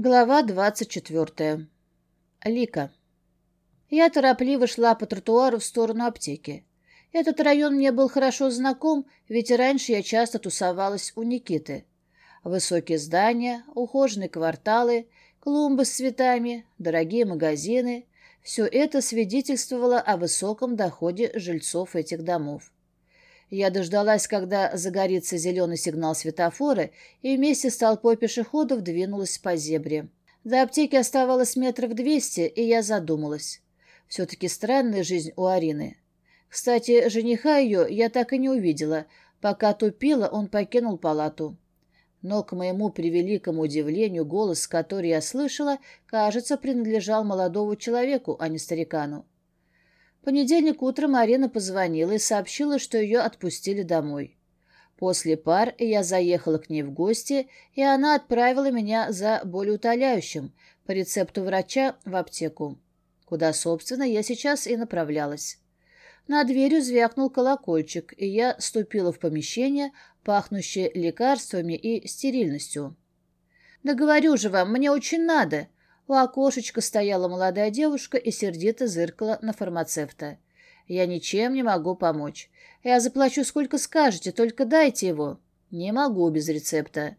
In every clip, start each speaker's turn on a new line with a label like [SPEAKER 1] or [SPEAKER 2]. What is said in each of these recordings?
[SPEAKER 1] Глава двадцать четвертая. Лика. Я торопливо шла по тротуару в сторону аптеки. Этот район мне был хорошо знаком, ведь раньше я часто тусовалась у Никиты. Высокие здания, ухоженные кварталы, клумбы с цветами, дорогие магазины — все это свидетельствовало о высоком доходе жильцов этих домов. Я дождалась, когда загорится зеленый сигнал светофора, и вместе с толпой пешеходов двинулась по зебре. До аптеки оставалось метров двести, и я задумалась. Все-таки странная жизнь у Арины. Кстати, жениха ее я так и не увидела. Пока тупила, он покинул палату. Но, к моему превеликому удивлению, голос, который я слышала, кажется, принадлежал молодому человеку, а не старикану понедельник утром Арина позвонила и сообщила, что ее отпустили домой. После пар я заехала к ней в гости, и она отправила меня за болеутоляющим по рецепту врача в аптеку, куда, собственно, я сейчас и направлялась. На дверью звякнул колокольчик, и я ступила в помещение, пахнущее лекарствами и стерильностью. «Да говорю же вам, мне очень надо!» У окошечка стояла молодая девушка и сердито зыркала на фармацевта. «Я ничем не могу помочь. Я заплачу сколько скажете, только дайте его». «Не могу без рецепта».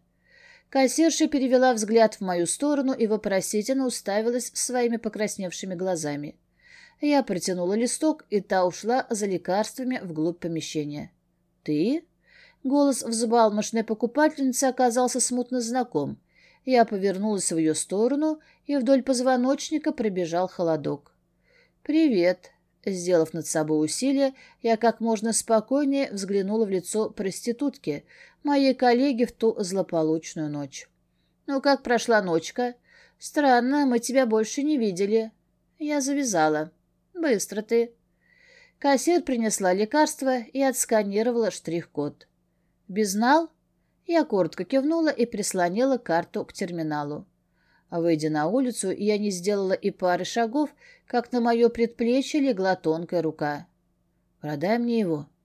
[SPEAKER 1] Кассирша перевела взгляд в мою сторону и вопросительно уставилась своими покрасневшими глазами. Я протянула листок, и та ушла за лекарствами вглубь помещения. «Ты?» Голос взбалмошной покупательницы оказался смутно знаком. Я повернулась в ее сторону, и вдоль позвоночника пробежал холодок. «Привет!» Сделав над собой усилие, я как можно спокойнее взглянула в лицо проститутки, моей коллеги в ту злополучную ночь. «Ну, как прошла ночка?» «Странно, мы тебя больше не видели». Я завязала. «Быстро ты». Кассир принесла лекарство и отсканировала штрих-код. «Безнал?» Я коротко кивнула и прислонила карту к терминалу. Выйдя на улицу, я не сделала и пары шагов, как на мое предплечье легла тонкая рука. «Продай мне его».